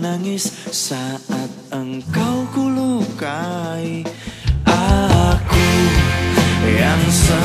menangis saat engkau kulukai Aku yang se